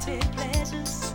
take pleasures.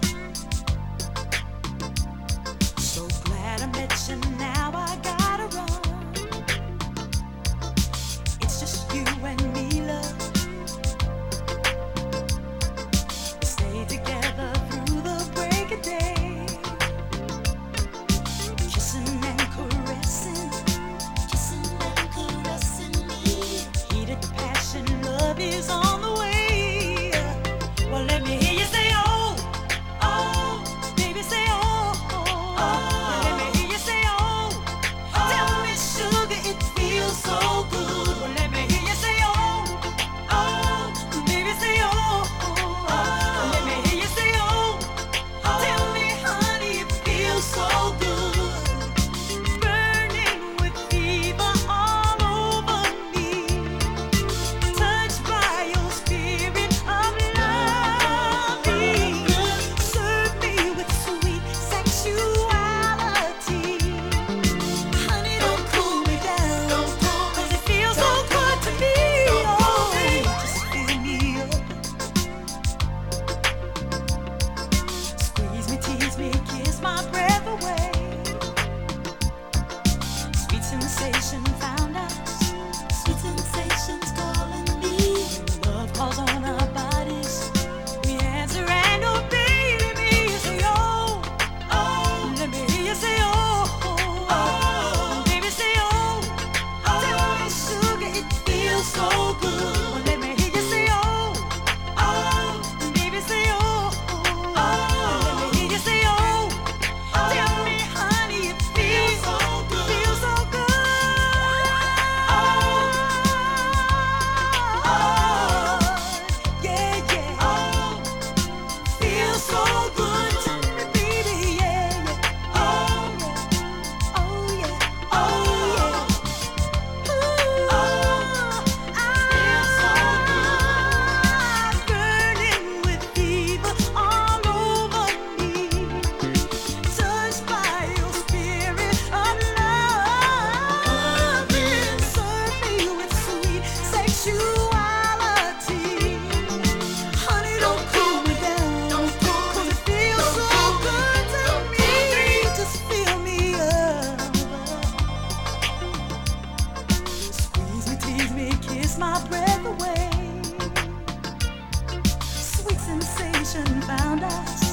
conversation found us.